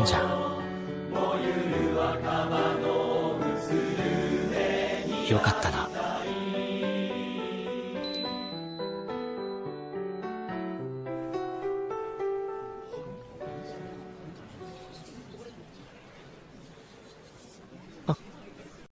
んじゃ。んよかったな。